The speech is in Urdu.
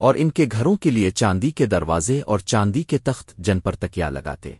اور ان کے گھروں کے لیے چاندی کے دروازے اور چاندی کے تخت جن پر تکیا لگاتے۔